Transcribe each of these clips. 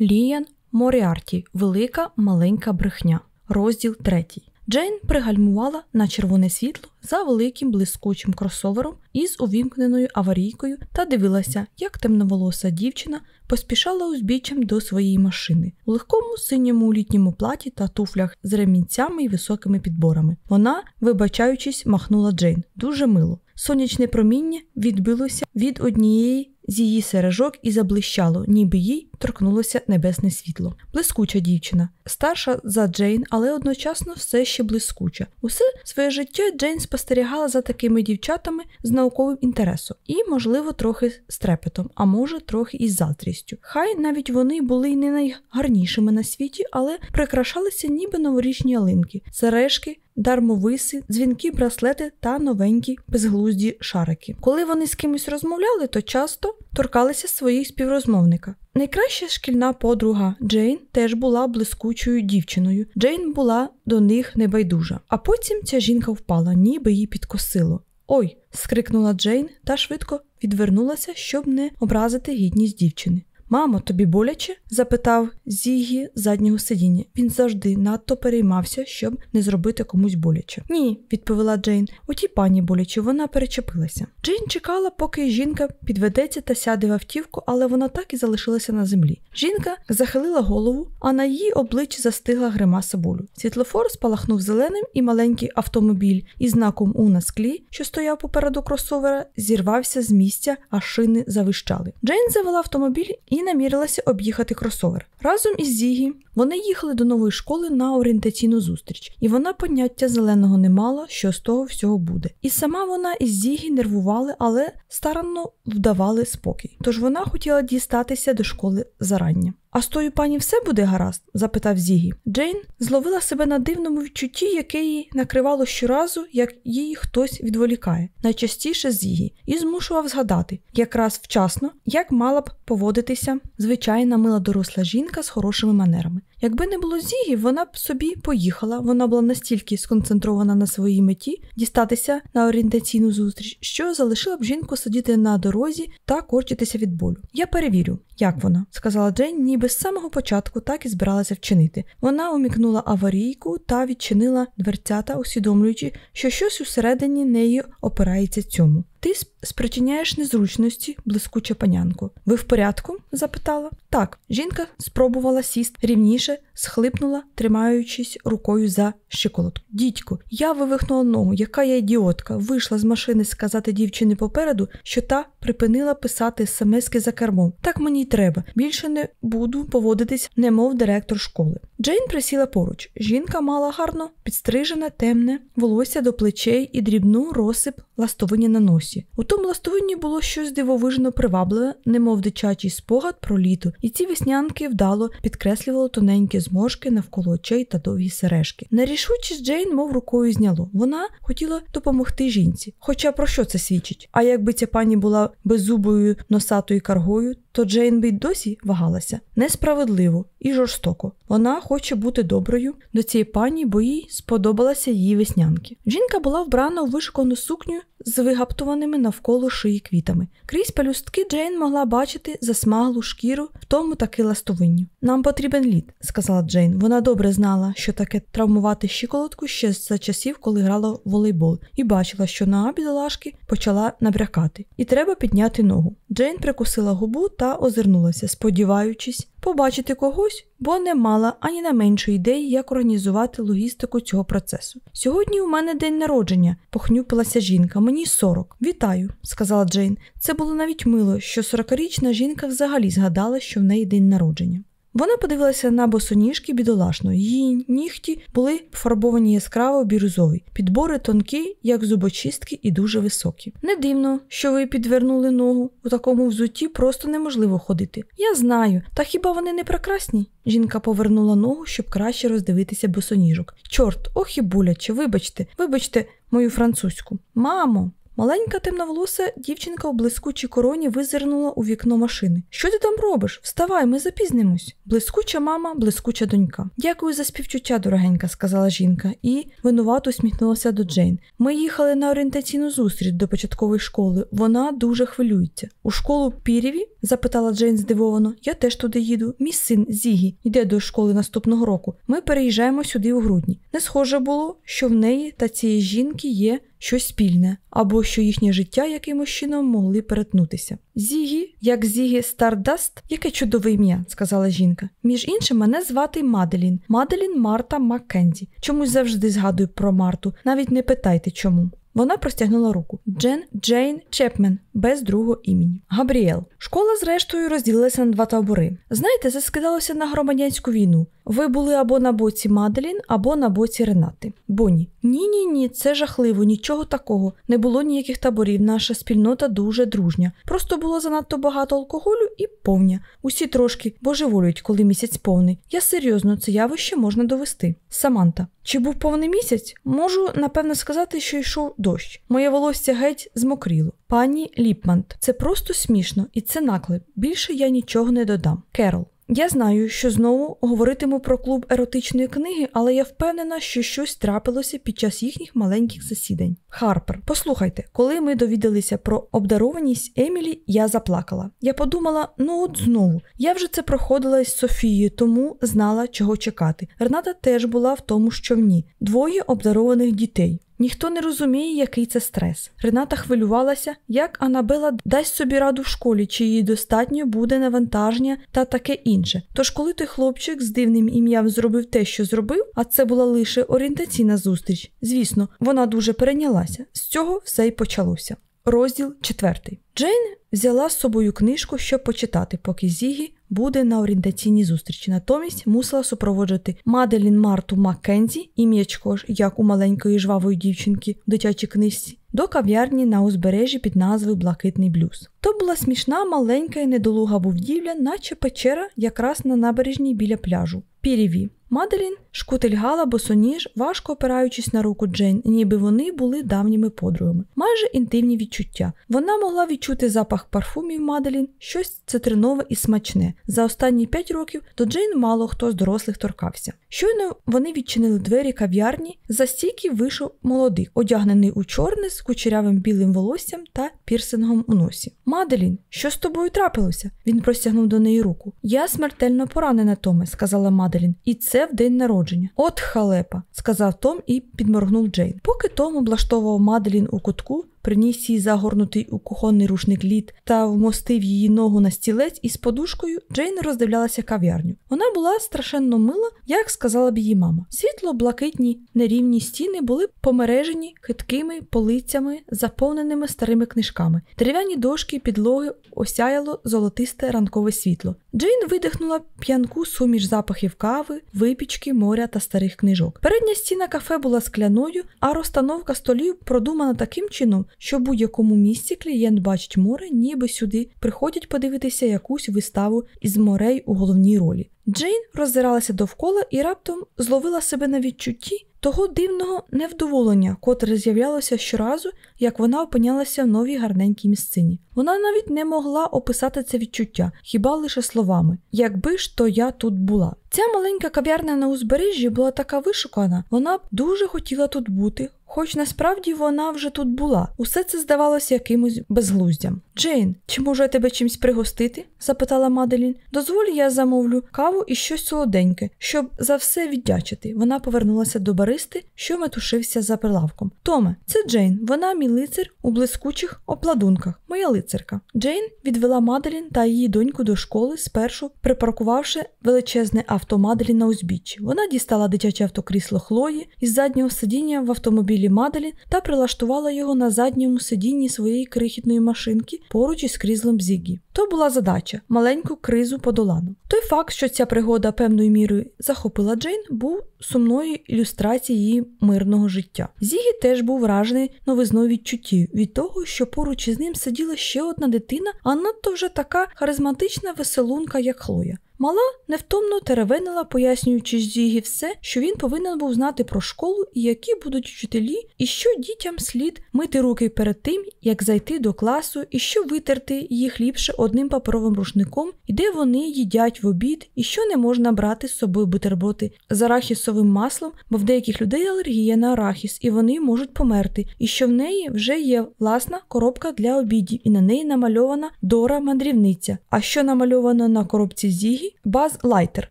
Ліян Моріарті Велика маленька брехня. Розділ третій. Джейн пригальмувала на червоне світло за великим блискучим кросовером із увімкненою аварійкою та дивилася, як темноволоса дівчина поспішала узбіччям до своєї машини у легкому синьому літньому платі та туфлях з ремінцями і високими підборами. Вона, вибачаючись, махнула Джейн дуже мило. Сонячне проміння відбилося від однієї з її сережок і заблищало, ніби їй торкнулося небесне світло. Блискуча дівчина, старша за Джейн, але одночасно все ще блискуча. Усе своє життя Джейн спостерігала за такими дівчатами з науковим інтересом і, можливо, трохи з трепетом, а може, трохи із заздрістю. Хай навіть вони були й не найгарнішими на світі, але прикрашалися ніби новорічні ялинки, сережки. Дармовиси, дзвінки, браслети та новенькі безглузді шарики. Коли вони з кимось розмовляли, то часто торкалися своїх співрозмовника. Найкраща шкільна подруга Джейн теж була блискучою дівчиною. Джейн була до них небайдужа. А потім ця жінка впала, ніби її підкосило. Ой! скрикнула Джейн та швидко відвернулася, щоб не образити гідність дівчини. Мамо, тобі боляче? запитав Зігі заднього сидіння. Він завжди надто переймався, щоб не зробити комусь боляче. Ні, відповіла Джейн. Отій пані боляче, вона перечепилася. Джейн чекала, поки жінка підведеться та сяде в автівку, але вона так і залишилася на землі. Жінка захилила голову, а на її обличчі застигла гримаса болю. Світлофор спалахнув зеленим, і маленький автомобіль із знаком У на склі, що стояв попереду кросовера, зірвався з місця, а шини завищали. Джейн завела автомобіль і і намірилася об'їхати кросовер. Разом із Зігі вони їхали до нової школи на орієнтаційну зустріч, і вона поняття зеленого не мала, що з того всього буде. І сама вона із Зігі нервували, але старанно вдавали спокій. Тож вона хотіла дістатися до школи зарання. А з тою пані все буде гаразд? запитав Зігі. Джейн зловила себе на дивному відчутті, яке її накривало щоразу, як її хтось відволікає, найчастіше Зігі, і змушував згадати, якраз вчасно, як мала б поводитися звичайна мила доросла жінка з хорошими манерами. Якби не було Зігі, вона б собі поїхала. Вона була настільки сконцентрована на своїй меті дістатися на орієнтаційну зустріч, що залишила б жінку сидіти на дорозі та корчитися від болю. Я перевірю, як вона, сказала Джейн, ніби з самого початку так і збиралася вчинити. Вона умікнула аварійку та відчинила дверцята, усвідомлюючи, що щось усередині неї опирається цьому. Ти спричиняєш незручності, блискуча панянку. Ви в порядку? запитала. Так, жінка спробувала сісти рівніше, że схлипнула, тримаючись рукою за щиколотку. Дідько, я вивихнула ногу, яка я ідіотка, вийшла з машини сказати дівчині попереду, що та припинила писати смски за кермом. Так мені й треба. Більше не буду поводитись, немов директор школи. Джейн присіла поруч. Жінка мала гарно підстрижене, темне, волосся до плечей і дрібну розсип ластовині на носі. У тому ластовині було щось дивовижно привабливе, немов дитячий спогад про літо, і ці веснянки вдало підкреслювали тоненькі зможки навколо очей та довгі сережки. Нерішучість Джейн, мов рукою зняло. Вона хотіла допомогти жінці. Хоча про що це свідчить? А якби ця пані була беззубою носатою каргою, то Джейн би й досі вагалася несправедливо і жорстоко. Вона хоче бути доброю до цієї пані, бо їй сподобалася її веснянки. Жінка була вбрана у вишикану сукню з вигаптуваними навколо шиї квітами. Крізь пелюстки Джейн могла бачити засмаглу шкіру, в тому таки ластовинню. Нам потрібен лід, сказала Джейн. Вона добре знала, що таке травмувати щиколотку ще за часів, коли грала в волейбол, і бачила, що нога бідолашки почала набрякати. І треба підняти ногу. Джейн прикусила губу та озирнулася, сподіваючись побачити когось, бо не мала ані на меншої ідеї, як організувати логістику цього процесу. Сьогодні у мене день народження, похнюпилася жінка. Мені сорок. Вітаю, сказала Джейн. Це було навіть мило, що сорокарічна жінка взагалі згадала, що в неї день народження. Вона подивилася на босоніжки бідолашно. Її нігті були пофарбовані яскраво бірюзові, підбори тонкі, як зубочистки, і дуже високі. Не дивно, що ви підвернули ногу. У такому взутті просто неможливо ходити. Я знаю, та хіба вони не прекрасні? Жінка повернула ногу, щоб краще роздивитися босоніжок. Чорт, ох і боляче, вибачте, вибачте мою французьку. Мамо, Маленька темноволоса дівчинка у блискучій короні визирнула у вікно машини. Що ти там робиш? Вставай, ми запізнимось. Блискуча мама, блискуча донька. Дякую за співчуття, дорогенька, сказала жінка, і винувато усміхнулася до Джейн. Ми їхали на орієнтаційну зустріч до початкової школи. Вона дуже хвилюється. У школу Піріві? запитала Джейн здивовано. Я теж туди їду. Мій син Зігі йде до школи наступного року. Ми переїжджаємо сюди у грудні. Не схоже було, що в неї та цієї жінки є щось спільне, або що їхнє життя якимось чином могли перетнутися. Зігі, як Зігі Стардаст, яке чудове ім'я, сказала жінка. Між іншим, мене звати Маделін. Маделін Марта Маккензі. Чомусь завжди згадую про Марту. Навіть не питайте чому. Вона простягнула руку. Джен Джейн Чепмен без другого імені. Габріел. Школа, зрештою, розділилася на два табори. Знаєте, це скидалося на громадянську війну. Ви були або на боці Маделін, або на боці Ренати. Боні. Ні, ні, ні, це жахливо, нічого такого. Не було ніяких таборів. Наша спільнота дуже дружня. Просто було занадто багато алкоголю і повня. Усі трошки божеволюють, коли місяць повний. Я серйозно, це явище можна довести. Саманта. Чи був повний місяць? Можу напевно сказати, що йшов дощ. Моє волосся геть змокріло. Пані Ліпмант, це просто смішно і це наклеп. Більше я нічого не додам. Керол. Я знаю, що знову говоритиму про клуб еротичної книги, але я впевнена, що щось трапилося під час їхніх маленьких засідань. Харпер, послухайте, коли ми довідалися про обдарованість Емілі, я заплакала. Я подумала: ну от знову, я вже це проходила з Софією, тому знала, чого чекати. Рената теж була в тому, що в ній двоє обдарованих дітей. Ніхто не розуміє, який це стрес. Рената хвилювалася, як Анабела дасть собі раду в школі, чи їй достатньо буде навантаження та таке інше. Тож, коли той хлопчик з дивним ім'ям зробив те, що зробив, а це була лише орієнтаційна зустріч. Звісно, вона дуже перейнялася. З цього все й почалося. Розділ четвертий. Джейн взяла з собою книжку, щоб почитати, поки Зігі буде на орієнтаційній зустрічі. Натомість мусила супроводжувати Маделін Марту Маккензі, ім'ячко ж, як у маленької жвавої дівчинки в дитячій книжці, до кав'ярні на узбережжі під назвою Блакитний блюз. То була смішна, маленька і недолуга будівля, наче печера, якраз на набережній біля пляжу. Піріві. Маделін шкутильгала босоніж, важко опираючись на руку Джейн, ніби вони були давніми подругами. Майже інтимні відчуття. Вона могла відчути запах парфумів Маделін, щось цитринове і смачне. За останні п'ять років до Джейн мало хто з дорослих торкався. Щойно вони відчинили двері кав'ярні, за стійки вийшов молодик, одягнений у чорне з кучерявим білим волоссям та пірсингом у носі. Маделін, що з тобою трапилося? Він простягнув до неї руку. Я смертельно поранена, Томе, сказала Маделін, і це в день народження. От халепа, сказав Том і підморгнув Джейн. Поки Том облаштовував Маделін у кутку, приніс їй загорнутий у кухонний рушник лід та вмостив її ногу на стілець із подушкою, Джейн роздивлялася кав'ярню. Вона була страшенно мила, як сказала б її мама. Світло-блакитні нерівні стіни були помережені хиткими полицями, заповненими старими книжками. Дерев'яні дошки підлоги осяяло золотисте ранкове світло. Джейн видихнула п'янку суміш запахів кави, випічки, моря та старих книжок. Передня стіна кафе була скляною, а розстановка столів продумана таким чином, що в будь-якому місці клієнт бачить море, ніби сюди приходять подивитися якусь виставу із морей у головній ролі. Джейн роззиралася довкола і раптом зловила себе на відчутті того дивного невдоволення, котре з'являлося щоразу, як вона опинялася в новій гарненькій місцині. Вона навіть не могла описати це відчуття, хіба лише словами якби ж то я тут була. Ця маленька кав'ярня на узбережжі була така вишукана, вона б дуже хотіла тут бути, хоч насправді вона вже тут була. Усе це здавалося якимось безглуздям. Джейн, чи можу я тебе чимсь пригостити? запитала Маделін. Дозволь, я замовлю каву і щось солоденьке, щоб за все віддячити. Вона повернулася до баристи, що метушився за прилавком. Томе, це Джейн, вона мій лицар у блискучих обладунках, моя лицарка. Джейн відвела Маделін та її доньку до школи, спершу припаркувавши величезне авто Маделін на узбіччі. Вона дістала дитяче автокрісло Хлої із заднього сидіння в автомобілі Маделін та прилаштувала його на задньому сидінні своєї крихітної машинки поруч із кріслом Зігі. То була задача маленьку кризу подолану. Той факт, що ця пригода певною мірою захопила Джейн, був сумною ілюстрацією її мирного життя. Зігі теж був вражений новизною відчуттів від того, що поруч із ним сиділа ще одна дитина, а надто вже така харизматична веселунка, як Хлоя. Мала невтомно теревенила, пояснюючи Зігі все, що він повинен був знати про школу і які будуть вчителі, і що дітям слід мити руки перед тим, як зайти до класу, і що витерти їх ліпше одним паперовим рушником, і де вони їдять в обід, і що не можна брати з собою бутерброти з арахісовим маслом, бо в деяких людей алергія на арахіс, і вони можуть померти, і що в неї вже є власна коробка для обідів, і на неї намальована Дора мандрівниця. А що намальовано на коробці Зігі? Баз Лайтер.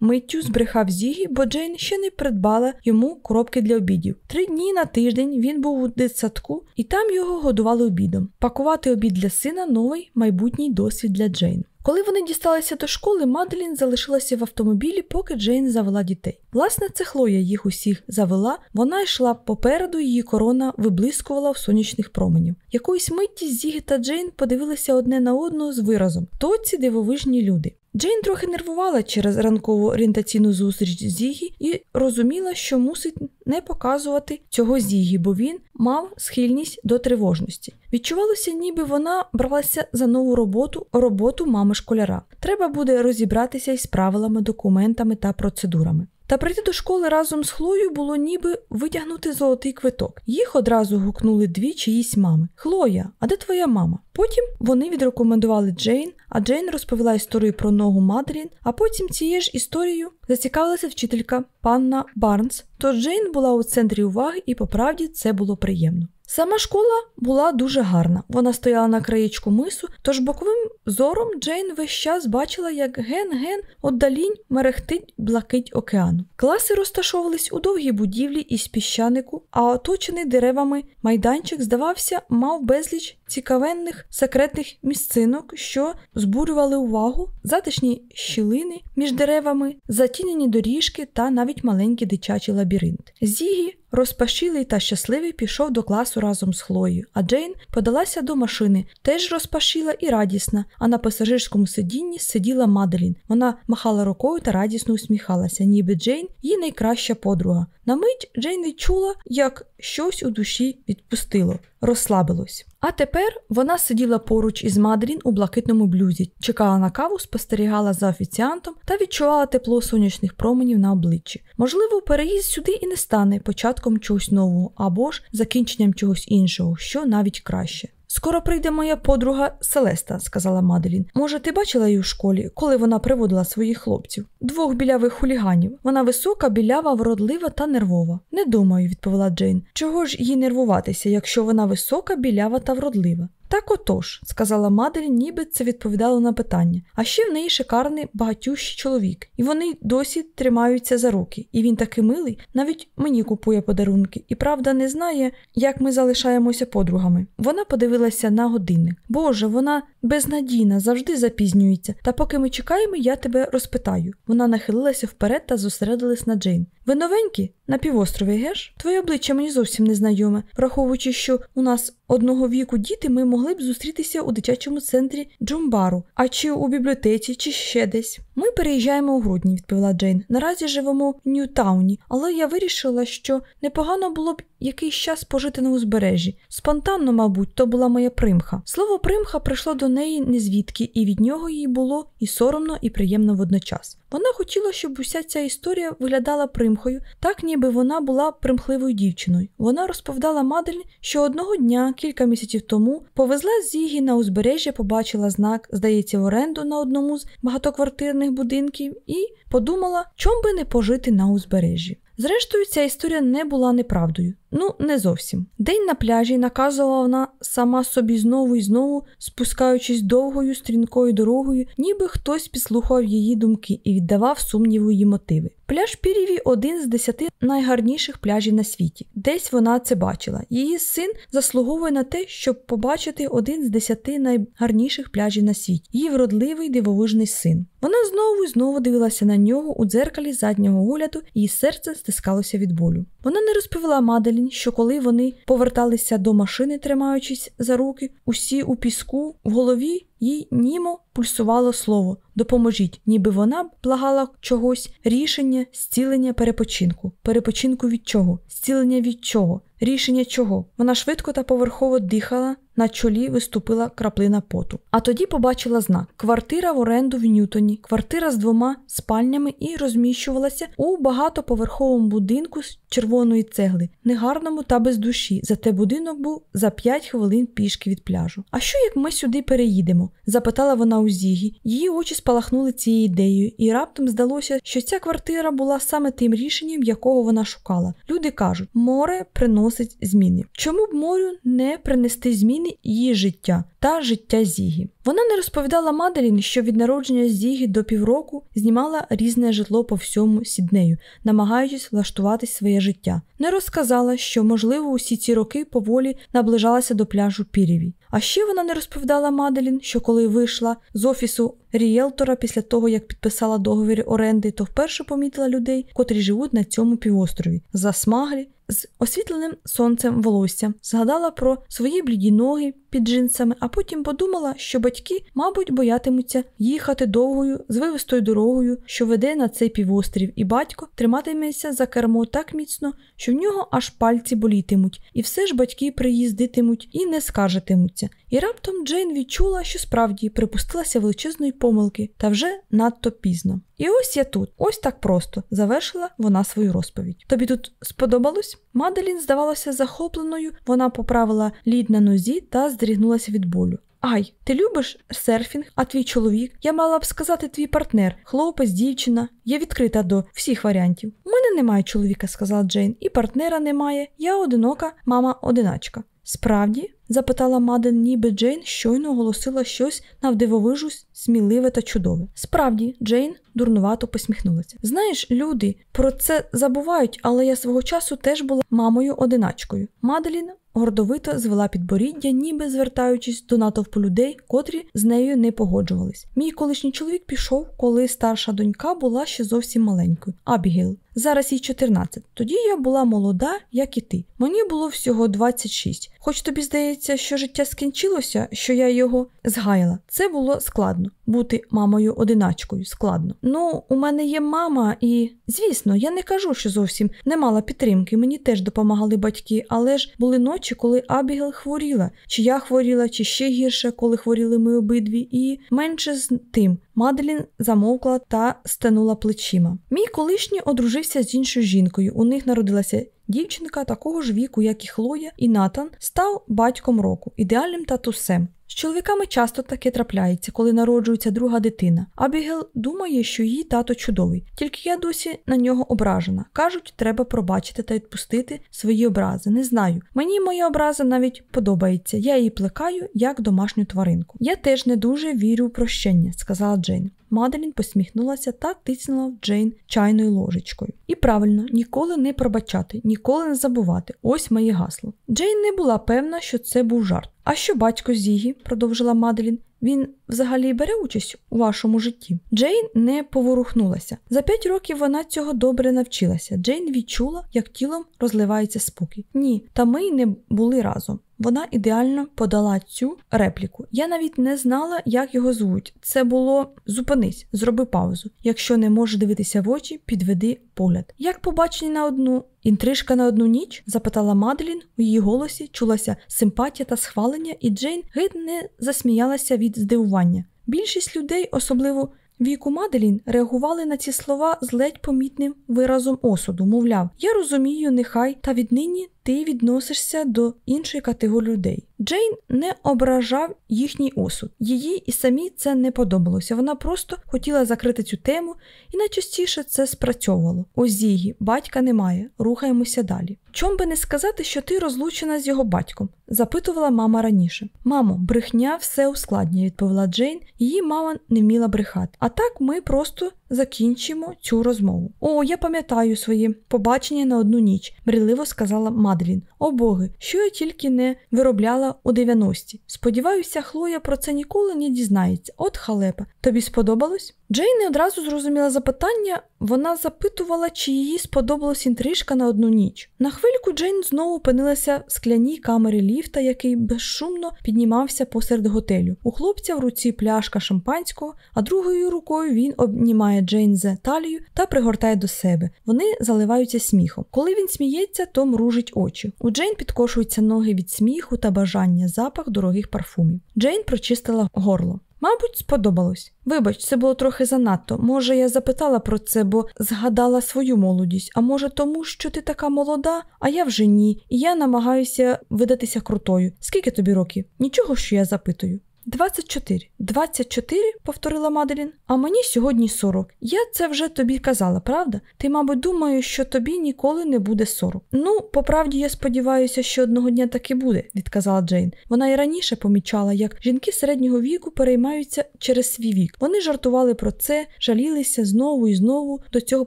Миттю збрехав Зігі, бо Джейн ще не придбала йому коробки для обідів. Три дні на тиждень він був у дитсадку, і там його годували обідом. Пакувати обід для сина новий майбутній досвід для Джейн. Коли вони дісталися до школи, Маделін залишилася в автомобілі, поки Джейн завела дітей. Власне, це Хлоя їх усіх завела, вона йшла попереду, її корона виблискувала в сонячних променів. Якоїсь митті Зігі та Джейн подивилися одне на одного з виразом: то ці дивовижні люди. Джейн трохи нервувала через ранкову орієнтаційну зустріч Зігі і розуміла, що мусить не показувати цього Зігі, бо він мав схильність до тривожності. Відчувалося, ніби вона бралася за нову роботу, роботу мами школяра. Треба буде розібратися із правилами, документами та процедурами. Та прийти до школи разом з Хлою було ніби витягнути золотий квиток. Їх одразу гукнули дві чиїсь мами. Хлоя, а де твоя мама? Потім вони відрекомендували Джейн, а Джейн розповіла історію про ногу Мадрін, а потім цією ж історією зацікавилася вчителька панна Барнс. Тож Джейн була у центрі уваги, і по правді це було приємно. Сама школа була дуже гарна. Вона стояла на краєчку мису, тож боковим зором Джейн весь час бачила, як ген-ген отдалінь мерехтить блакить океану. Класи розташовувались у довгій будівлі із піщанику, а оточений деревами майданчик, здавався, мав безліч цікавенних секретних місцинок, що збурювали увагу, затишні щілини між деревами, затінені доріжки та навіть маленький дитячий лабіринт. Зігі Розпашілий та щасливий пішов до класу разом з Хлоєю, а Джейн подалася до машини, теж розпашіла і радісна, а на пасажирському сидінні сиділа Маделін. Вона махала рукою та радісно усміхалася, ніби Джейн її найкраща подруга. На мить Джейн відчула, як щось у душі відпустило, розслабилось. А тепер вона сиділа поруч із Мадрін у блакитному блюзі, чекала на каву, спостерігала за офіціантом та відчувала тепло сонячних променів на обличчі. Можливо, переїзд сюди і не стане початком чогось нового або ж закінченням чогось іншого, що навіть краще. Скоро прийде моя подруга Селеста, сказала Маделін. Може, ти бачила її у школі, коли вона приводила своїх хлопців? Двох білявих хуліганів. Вона висока, білява, вродлива та нервова. Не думаю, відповіла Джейн. Чого ж їй нервуватися, якщо вона висока, білява та вродлива? Так отож, сказала Маделін, ніби це відповідало на питання. А ще в неї шикарний багатющий чоловік, і вони досі тримаються за руки. І він такий милий, навіть мені купує подарунки, і правда не знає, як ми залишаємося подругами. Вона подивилася на годинник. Боже, вона безнадійна, завжди запізнюється. Та поки ми чекаємо, я тебе розпитаю. Вона нахилилася вперед та зосередилась на Джейн. Ви новенькі? На півострові, геш? Твоє обличчя мені зовсім не знайоме, враховуючи, що у нас одного віку діти, ми могли б зустрітися у дитячому центрі Джумбару, а чи у бібліотеці, чи ще десь. Ми переїжджаємо у грудні, відповіла Джейн. Наразі живемо в Ньютауні, але я вирішила, що непогано було б якийсь час пожити на узбережжі. Спонтанно, мабуть, то була моя примха. Слово примха прийшло до неї не звідки, і від нього їй було і соромно, і приємно водночас. Вона хотіла, щоб уся ця історія виглядала примхою, так ніби вона була примхливою дівчиною. Вона розповідала Мадель, що одного дня, кілька місяців тому, повезла з Зігі на узбережжя, побачила знак, здається, в оренду на одному з багатоквартирних будинків, і подумала, чом би не пожити на узбережжі. Зрештою, ця історія не була неправдою. Ну, не зовсім. День на пляжі наказувала вона сама собі знову і знову, спускаючись довгою стрінкою дорогою, ніби хтось підслухав її думки і віддавав сумніву її мотиви. Пляж Піріві один з десяти найгарніших пляжів на світі. Десь вона це бачила. Її син заслуговує на те, щоб побачити один з десяти найгарніших пляжів на світі. Її вродливий дивовижний син. Вона знову і знову дивилася на нього у дзеркалі заднього огляду, її серце стискалося від болю. Вона не розповіла Маделін, що коли вони поверталися до машини, тримаючись за руки, усі у піску в голові їй німо пульсувало слово Допоможіть, ніби вона благала чогось, рішення, зцілення перепочинку. Перепочинку від чого? Зцілення від чого? Рішення чого? Вона швидко та поверхово дихала, на чолі виступила краплина поту. А тоді побачила знак: квартира в оренду в Ньютоні, квартира з двома спальнями і розміщувалася у багатоповерховому будинку з червоної цегли, негарному та без душі. Зате будинок був за 5 хвилин пішки від пляжу. А що як ми сюди переїдемо? Запитала вона у Зігі. Її очі спалахнули цією ідеєю, і раптом здалося, що ця квартира була саме тим рішенням, якого вона шукала. Люди кажуть, море приносить зміни. Чому б морю не принести зміни її життя та життя Зігі? Вона не розповідала Маделін, що від народження Зігі до півроку знімала різне житло по всьому сіднею, намагаючись влаштувати своє життя. Не розказала, що, можливо, усі ці роки поволі наближалася до пляжу Пірєві. А ще вона не розповідала Маделін, що коли вийшла з офісу рієлтора після того, як підписала договір оренди, то вперше помітила людей, котрі живуть на цьому півострові, засмаглі, з освітленим сонцем волосся, згадала про свої бліді ноги під джинсами, а потім подумала, що батьки, мабуть, боятимуться їхати довгою звивистою дорогою, що веде на цей півострів, і батько триматиметься за кермо так міцно, що в нього аж пальці болітимуть, і все ж батьки приїздитимуть і не скаржитимуться. І раптом Джейн відчула, що справді припустилася величезної помилки, та вже надто пізно. І ось я тут, ось так просто, завершила вона свою розповідь. Тобі тут сподобалось? Маделін здавалася захопленою, вона поправила лід на нозі та здрігнулася від болю. Ай, ти любиш серфінг, а твій чоловік? Я мала б сказати твій партнер, хлопець, дівчина. Я відкрита до всіх варіантів. У мене немає чоловіка, сказала Джейн, і партнера немає. Я одинока, мама одиначка. Справді? запитала Маден, ніби Джейн щойно оголосила щось навдивовижу, сміливе та чудове. Справді, Джейн дурнувато посміхнулася. Знаєш, люди про це забувають, але я свого часу теж була мамою одиначкою. Маделін гордовито звела підборіддя, ніби звертаючись до натовпу людей, котрі з нею не погоджувались. Мій колишній чоловік пішов, коли старша донька була ще зовсім маленькою. Абігейл. Зараз їй 14. Тоді я була молода, як і ти. Мені було всього 26. Хоч тобі здається, що життя скінчилося, що я його згаяла. Це було складно бути мамою одиначкою. Складно. Ну, у мене є мама, і звісно, я не кажу, що зовсім не мала підтримки. Мені теж допомагали батьки, але ж були ночі, коли Абігел хворіла, чи я хворіла, чи ще гірше, коли хворіли ми обидві, і менше з тим. Маделін замовкла та стенула плечима. Мій колишній одружився з іншою жінкою. У них народилася дівчинка такого ж віку, як і Хлоя, і Натан став батьком року, ідеальним татусем. З чоловіками часто таке трапляється, коли народжується друга дитина. Абігел думає, що її тато чудовий, тільки я досі на нього ображена. Кажуть, треба пробачити та відпустити свої образи. Не знаю. Мені моя образа навіть подобається. Я її плекаю як домашню тваринку. Я теж не дуже вірю в прощення, сказала Джейн. Маделін посміхнулася та тиснула в Джейн чайною ложечкою. І правильно, ніколи не пробачати, ніколи не забувати. Ось моє гасло. Джейн не була певна, що це був жарт. А що батько Зігі, продовжила Маделін, він взагалі бере участь у вашому житті. Джейн не поворухнулася. За п'ять років вона цього добре навчилася. Джейн відчула, як тілом розливається спокій. Ні, та ми й не були разом. Вона ідеально подала цю репліку. Я навіть не знала, як його звуть. Це було зупинись, зроби паузу. Якщо не можеш дивитися в очі, підведи погляд. Як побачені на одну інтрижка на одну ніч? запитала Маделін. У її голосі чулася симпатія та схвалення, і Джейн гид не засміялася від здивування. Більшість людей, особливо Віку Маделін реагували на ці слова з ледь помітним виразом осуду, мовляв, я розумію, нехай, та віднині ти відносишся до іншої категорії людей. Джейн не ображав їхній осуд. Її і самі це не подобалося. Вона просто хотіла закрити цю тему, і найчастіше це спрацьовувало. Ось Зігі, батька немає, рухаємося далі. Чом би не сказати, що ти розлучена з його батьком? запитувала мама раніше. Мамо, брехня все ускладнює, відповіла Джейн. Її мама не вміла брехати. А так ми просто закінчимо цю розмову. О, я пам'ятаю свої побачення на одну ніч, мрійливо сказала Мадлін. О боги, що я тільки не виробляла у 90-ті. Сподіваюся, Хлоя про це ніколи не дізнається. От халепа. Тобі сподобалось? Джейн не одразу зрозуміла запитання, вона запитувала, чи їй сподобалась інтрижка на одну ніч. На хвильку Джейн знову опинилася в скляній камері ліфта, який безшумно піднімався посеред готелю. У хлопця в руці пляшка шампанського, а другою рукою він обнімає Джейн за талію та пригортає до себе. Вони заливаються сміхом. Коли він сміється, то мружить очі. У Джейн підкошуються ноги від сміху та бажання запах дорогих парфумів. Джейн прочистила горло. Мабуть, сподобалось. Вибач, це було трохи занадто. Може, я запитала про це, бо згадала свою молодість, а може, тому, що ти така молода, а я вже ні, і я намагаюся видатися крутою. Скільки тобі років? Нічого, що я запитую. 24. 24, повторила Маделін. А мені сьогодні 40. Я це вже тобі казала, правда? Ти, мабуть, думаєш, що тобі ніколи не буде 40. Ну, по правді, я сподіваюся, що одного дня так і буде, відказала Джейн. Вона і раніше помічала, як жінки середнього віку переймаються через свій вік. Вони жартували про це, жалілися знову і знову до цього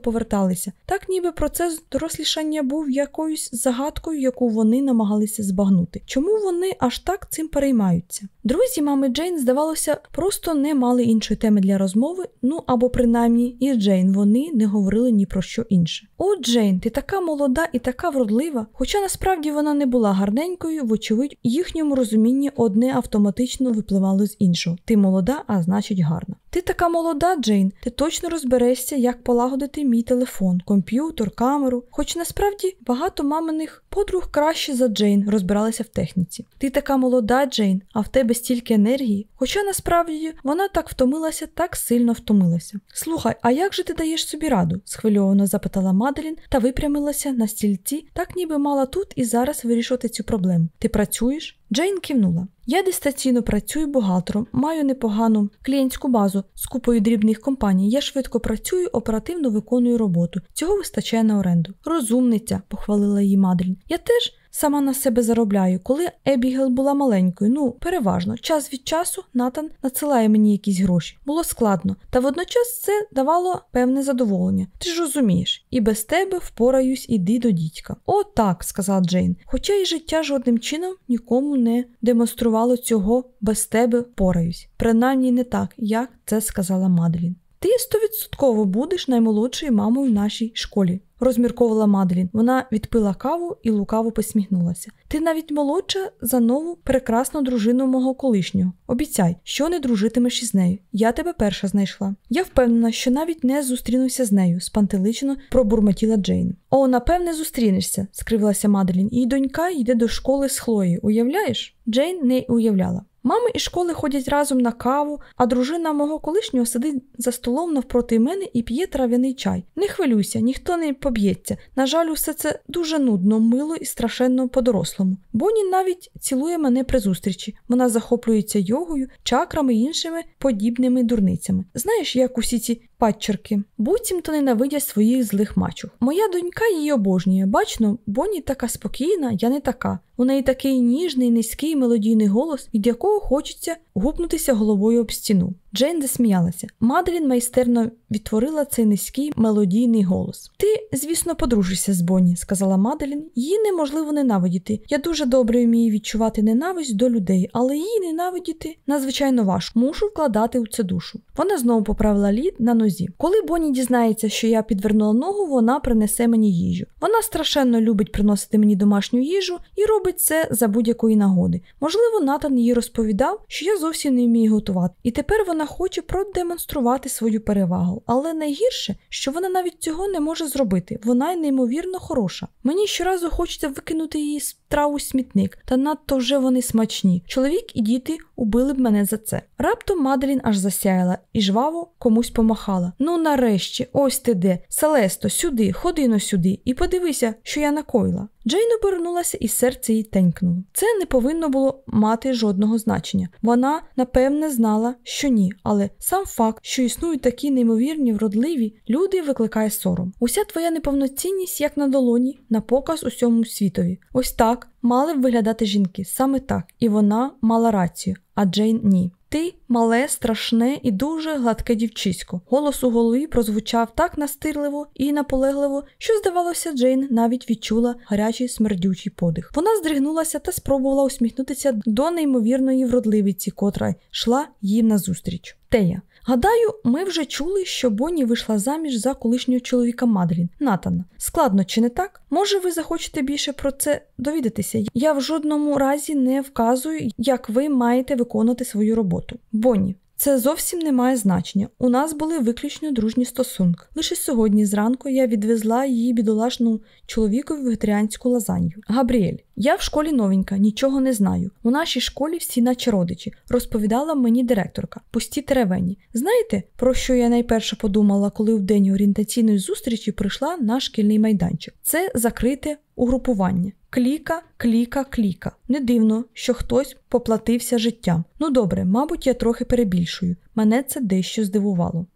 поверталися. Так, ніби процес дорослішання був якоюсь загадкою, яку вони намагалися збагнути. Чому вони аж так цим переймаються? Друзі, мами Джейн, здавалося, просто не мали іншої теми для розмови, ну або принаймні із Джейн вони не говорили ні про що інше. О, Джейн, ти така молода і така вродлива, хоча насправді вона не була гарненькою, вочевидь, їхньому розумінні одне автоматично випливало з іншого. Ти молода, а значить гарна. Ти така молода, Джейн, ти точно розберешся, як полагодити мій телефон, комп'ютер, камеру. Хоч насправді багато маминих подруг краще за Джейн розбиралися в техніці. Ти така молода, Джейн, а в тебе стільки енергії. Хоча насправді вона так втомилася, так сильно втомилася. Слухай, а як же ти даєш собі раду? схвильовано запитала Маделін та випрямилася на стільці, так ніби мала тут і зараз вирішувати цю проблему. Ти працюєш? Джейн кивнула. Я дистанційно працюю бухгалтером, маю непогану клієнтську базу з купою дрібних компаній. Я швидко працюю, оперативно виконую роботу. Цього вистачає на оренду. Розумниця, похвалила її Мадрін. Я теж сама на себе заробляю. Коли Ебігел була маленькою, ну переважно, час від часу Натан надсилає мені якісь гроші. Було складно, та водночас це давало певне задоволення. Ти ж розумієш, і без тебе впораюсь, іди до дідька. О, так, сказала Джейн. Хоча і життя жодним чином нікому не демонструвало цього без тебе впораюсь. Принаймні не так, як це сказала Мадлін. Ти стовідсотково будеш наймолодшою мамою в нашій школі, розмірковувала Мадлін. Вона відпила каву і лукаво посміхнулася. Ти навіть молодша за нову прекрасну дружину мого колишнього. Обіцяй, що не дружитимеш із нею. Я тебе перша знайшла. Я впевнена, що навіть не зустрінуся з нею, спантеличено пробурмотіла Джейн. О, напевне, зустрінешся, скривилася Маделін. Її донька йде до школи з Хлої. Уявляєш? Джейн не уявляла. Мами із школи ходять разом на каву, а дружина мого колишнього сидить за столом навпроти мене і п'є трав'яний чай. Не хвилюйся, ніхто не поб'ється. На жаль, усе це дуже нудно, мило і страшенно по-дорослому. Бонні навіть цілує мене при зустрічі. Вона захоплюється йогою, чакрами і іншими подібними дурницями. Знаєш, як усі ці падчерки, буцімто ненавидять своїх злих мачух. Моя донька її обожнює. Бачно, Бонні така спокійна, я не така. У неї такий ніжний, низький мелодійний голос, від якого хочеться гупнутися головою об стіну. Джейн засміялася. Маделін майстерно відтворила цей низький мелодійний голос. Ти, звісно, подружишся з Бонні, сказала Маделін. Її неможливо ненавидіти. Я дуже добре вмію відчувати ненависть до людей, але її ненавидіти надзвичайно важко. Мушу вкладати у це душу. Вона знову поправила лід на нозі. Коли Бонні дізнається, що я підвернула ногу, вона принесе мені їжу. Вона страшенно любить приносити мені домашню їжу і робить це за будь-якої нагоди. Можливо, Натан їй розповідав, що я зовсім не вмію готувати, і тепер вона хоче продемонструвати свою перевагу. Але найгірше, що вона навіть цього не може зробити. Вона й неймовірно хороша. Мені щоразу хочеться викинути її страву смітник, та надто вже вони смачні. Чоловік і діти убили б мене за це. Раптом Маделін аж засяяла і жваво комусь помахала. Ну, нарешті, ось ти де. Селесто, сюди, ходино сюди, і подивися, що я накоїла. Джейн обернулася і серце їй тенькнуло. Це не повинно було мати жодного значення. Вона, напевне, знала, що ні, але сам факт, що існують такі неймовірні, вродливі, люди викликає сором. Уся твоя неповноцінність, як на долоні, на показ усьому світові. Ось так мали б виглядати жінки, саме так, і вона мала рацію, а Джейн ні. Ти мале, страшне і дуже гладке дівчисько. Голос у голові прозвучав так настирливо і наполегливо, що, здавалося, Джейн навіть відчула гарячий смердючий подих. Вона здригнулася та спробувала усміхнутися до неймовірної вродливиці, котра йшла їм назустріч. Тея. Гадаю, ми вже чули, що Бонні вийшла заміж за колишнього чоловіка Мадлін, Натана. Складно чи не так? Може, ви захочете більше про це довідатися? Я в жодному разі не вказую, як ви маєте виконувати свою роботу. Бонні, це зовсім не має значення. У нас були виключно дружні стосунки. Лише сьогодні зранку я відвезла її бідолашному чоловікові вегетаріанську лазанью. Габріель, я в школі новенька, нічого не знаю. У нашій школі всі наче родичі, розповідала мені директорка. Пусті теревені. Знаєте, про що я найперше подумала, коли в день орієнтаційної зустрічі прийшла на шкільний майданчик? Це закрите угрупування. Кліка, кліка, кліка. Не дивно, що хтось поплатився життям. Ну добре, мабуть, я трохи перебільшую. Мене це дещо здивувало.